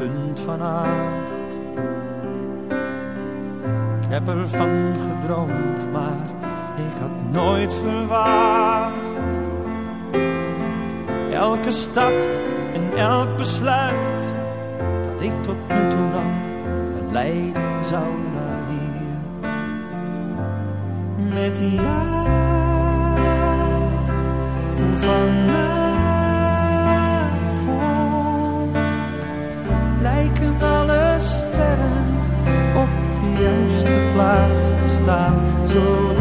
punt van acht. Ik heb ervan gedroomd, maar ik had nooit verwacht. Elke stap en elk besluit dat ik tot nu toe nam me leiden zou naar hier. Met jou vanavond staan, zodat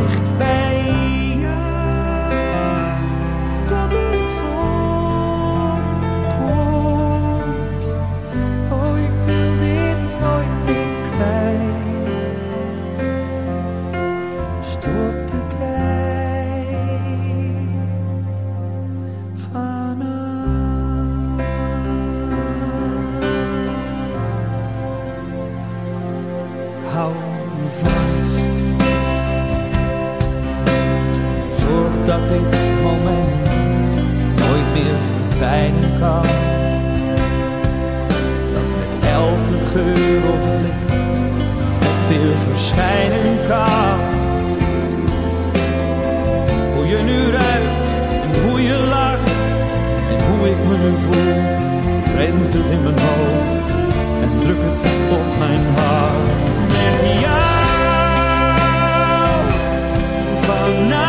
verschijnen kan. Hoe je nu ruikt en hoe je lacht en hoe ik me nu voel. Rent het in mijn hoofd en druk het op mijn hart. Met jou vanavond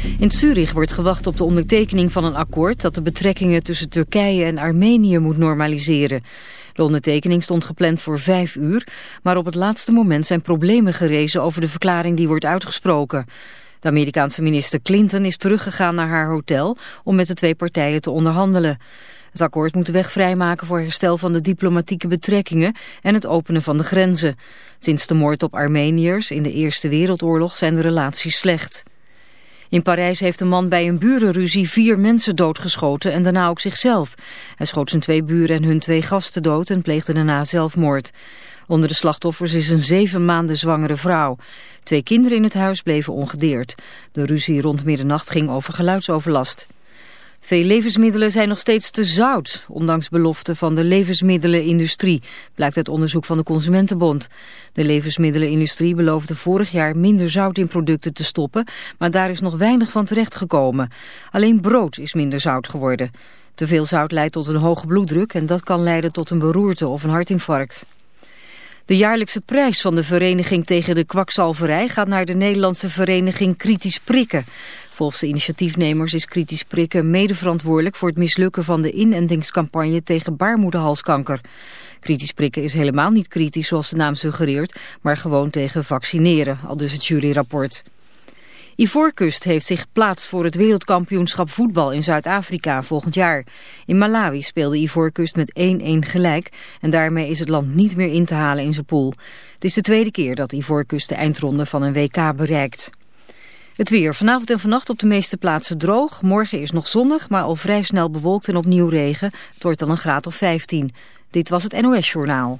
In Zurich wordt gewacht op de ondertekening van een akkoord... dat de betrekkingen tussen Turkije en Armenië moet normaliseren. De ondertekening stond gepland voor vijf uur... maar op het laatste moment zijn problemen gerezen over de verklaring die wordt uitgesproken. De Amerikaanse minister Clinton is teruggegaan naar haar hotel... om met de twee partijen te onderhandelen. Het akkoord moet de weg vrijmaken voor herstel van de diplomatieke betrekkingen en het openen van de grenzen. Sinds de moord op Armeniërs in de Eerste Wereldoorlog zijn de relaties slecht. In Parijs heeft een man bij een burenruzie vier mensen doodgeschoten en daarna ook zichzelf. Hij schoot zijn twee buren en hun twee gasten dood en pleegde daarna zelfmoord. Onder de slachtoffers is een zeven maanden zwangere vrouw. Twee kinderen in het huis bleven ongedeerd. De ruzie rond middernacht ging over geluidsoverlast. Veel levensmiddelen zijn nog steeds te zout, ondanks beloften van de levensmiddelenindustrie, blijkt uit onderzoek van de Consumentenbond. De levensmiddelenindustrie beloofde vorig jaar minder zout in producten te stoppen, maar daar is nog weinig van terechtgekomen. Alleen brood is minder zout geworden. Te veel zout leidt tot een hoge bloeddruk en dat kan leiden tot een beroerte of een hartinfarct. De jaarlijkse prijs van de Vereniging tegen de Kwakzalverij gaat naar de Nederlandse vereniging Kritisch Prikken. Volgens de initiatiefnemers is Kritisch Prikken mede verantwoordelijk voor het mislukken van de inentingscampagne tegen baarmoederhalskanker. Kritisch prikken is helemaal niet kritisch zoals de naam suggereert, maar gewoon tegen vaccineren, al dus het juryrapport. Ivoorkust heeft zich geplaatst voor het wereldkampioenschap voetbal in Zuid-Afrika volgend jaar. In Malawi speelde Ivoorkust met 1-1 gelijk en daarmee is het land niet meer in te halen in zijn pool. Het is de tweede keer dat Ivoorkust de eindronde van een WK bereikt. Het weer. Vanavond en vannacht op de meeste plaatsen droog. Morgen is nog zonnig, maar al vrij snel bewolkt en opnieuw regen. Het wordt dan een graad of 15. Dit was het NOS Journaal.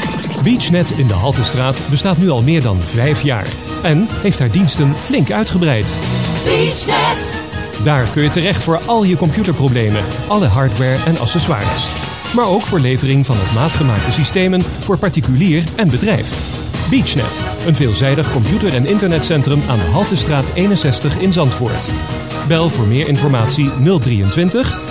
BeachNet in de Haltestraat bestaat nu al meer dan vijf jaar. En heeft haar diensten flink uitgebreid. BeachNet, Daar kun je terecht voor al je computerproblemen, alle hardware en accessoires. Maar ook voor levering van op maat gemaakte systemen voor particulier en bedrijf. BeachNet, een veelzijdig computer- en internetcentrum aan de Haltestraat 61 in Zandvoort. Bel voor meer informatie 023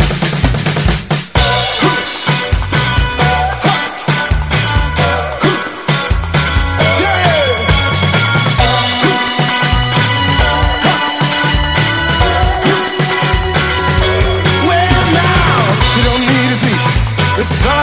Time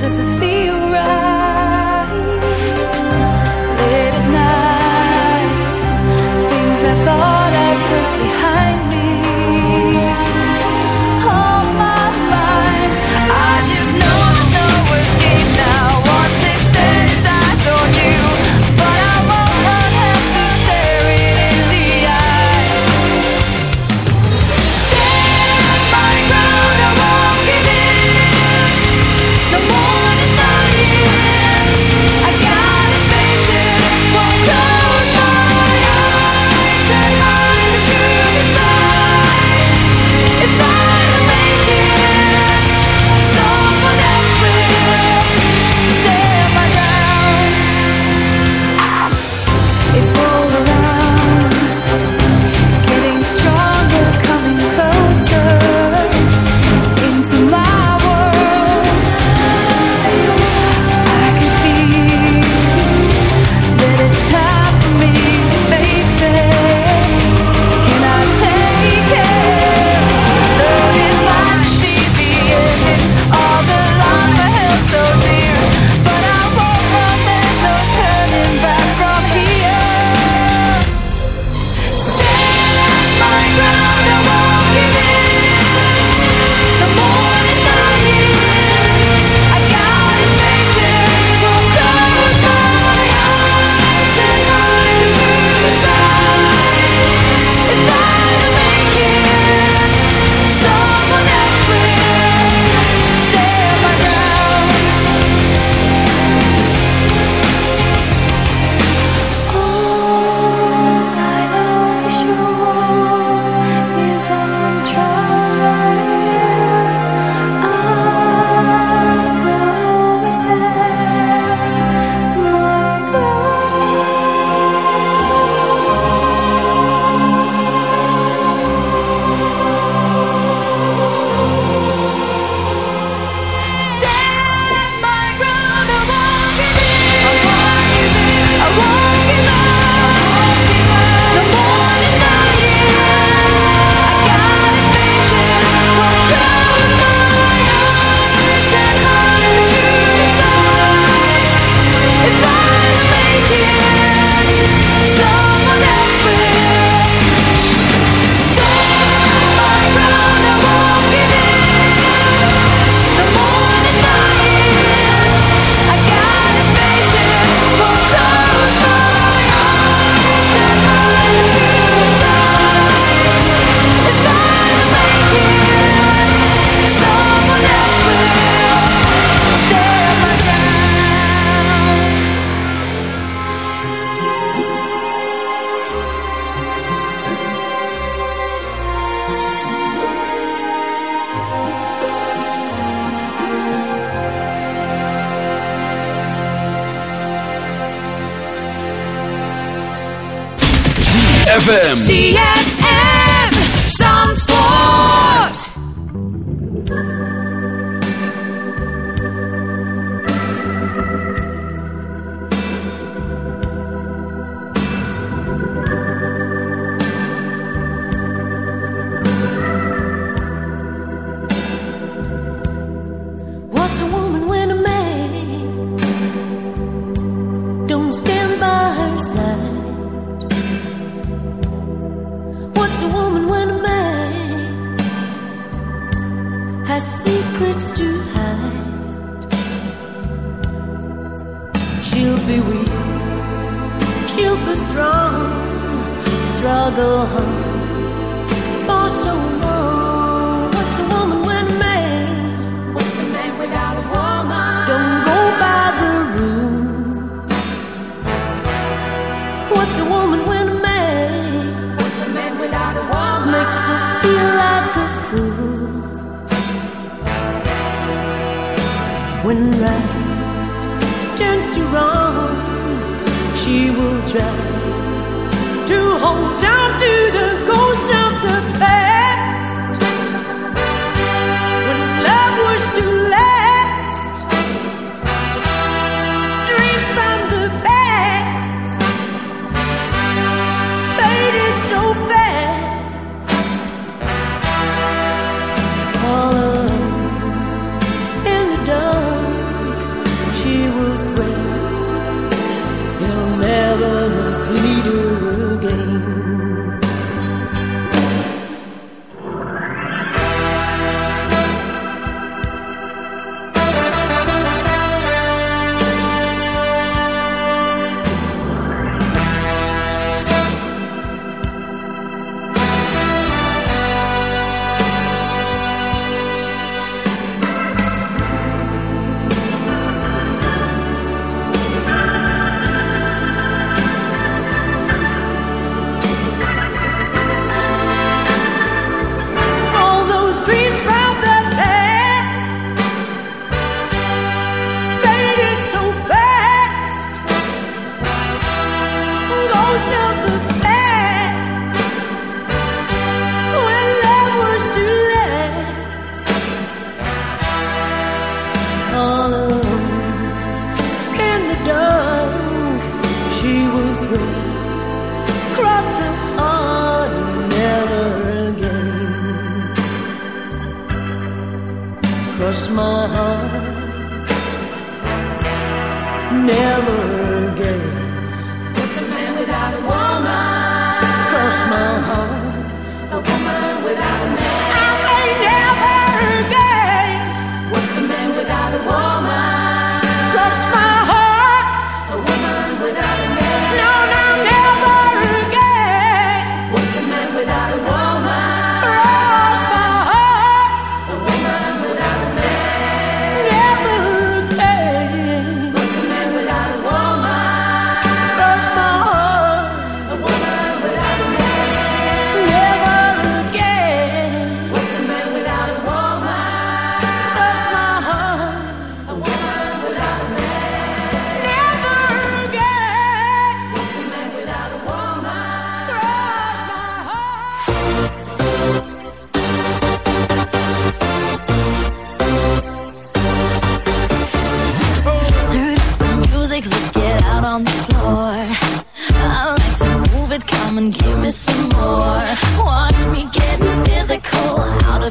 There's a feel?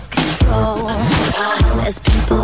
lost control as people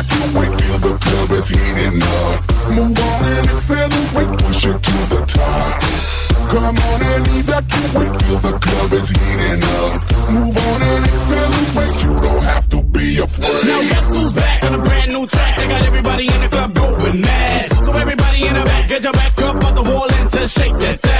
and evacuate, feel the club is heating up. Move on and accelerate, push it to the top. Come on and evacuate, feel the club is heating up. Move on and accelerate, you don't have to be afraid. Now guess who's back on a brand new track? They got everybody in the club going mad. So everybody in the back, get your back up on the wall and just shake that thing.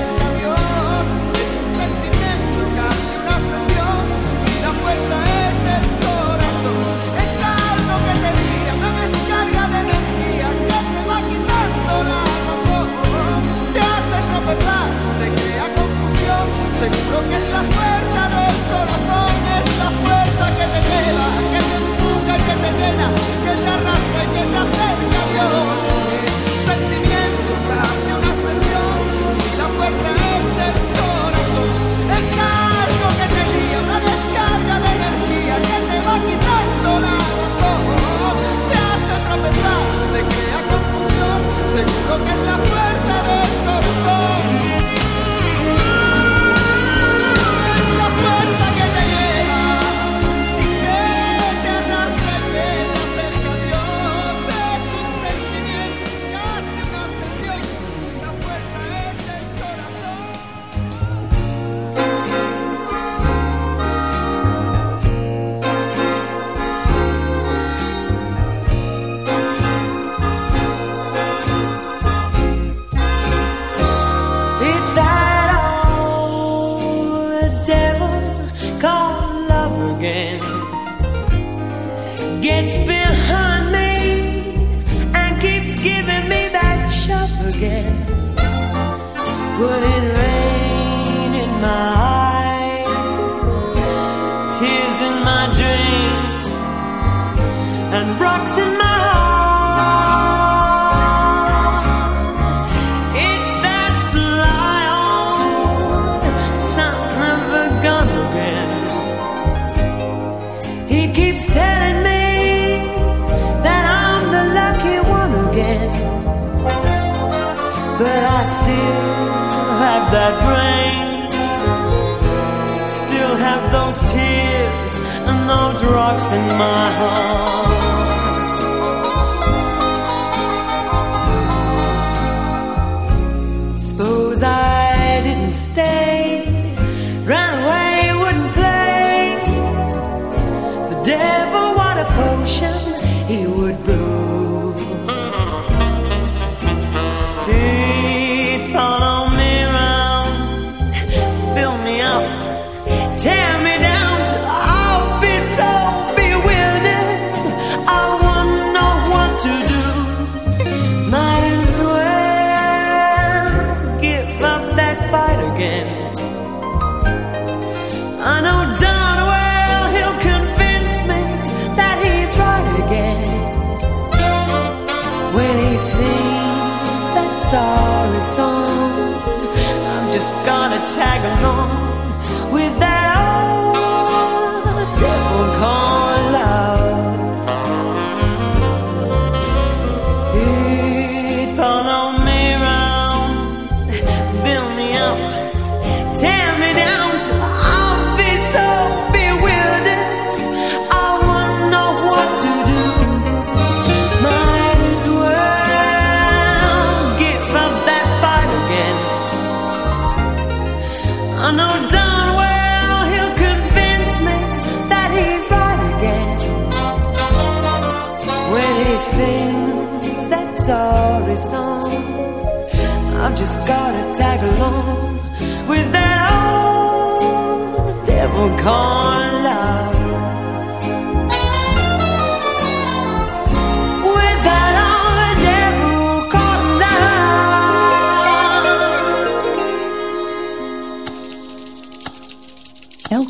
and those rocks in my heart.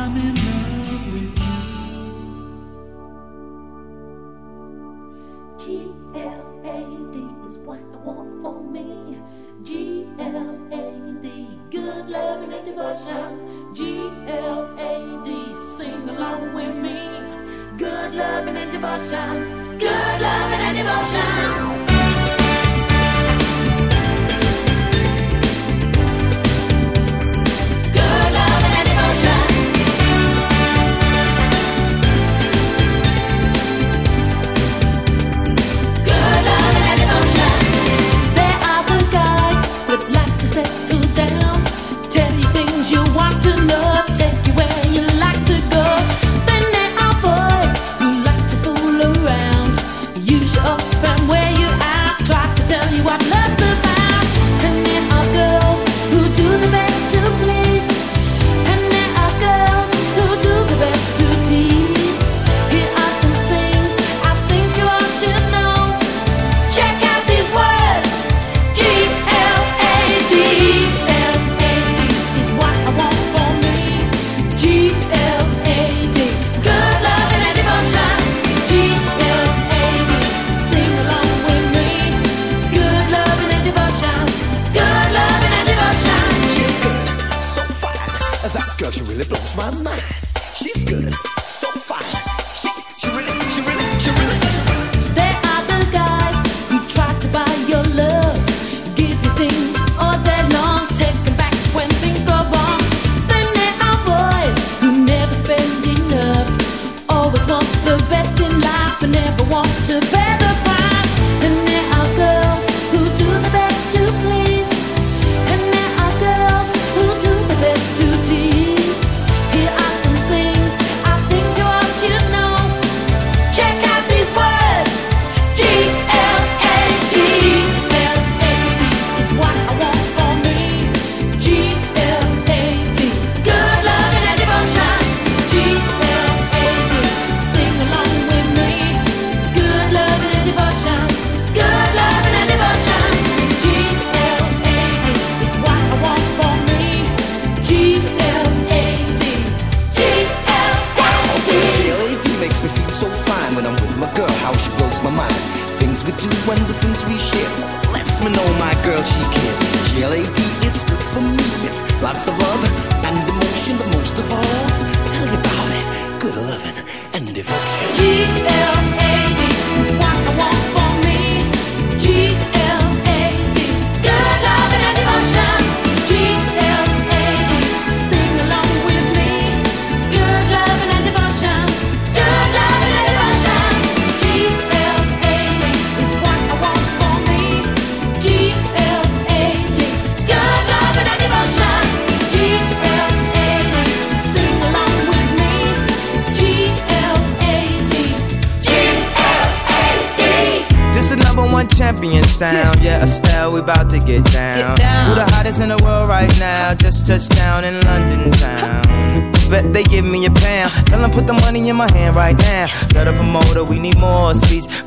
I'm in love with you.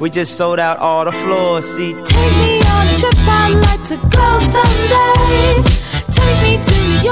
We just sold out all the floor seats. Take me on a trip, I'd like to go someday. Take me to New.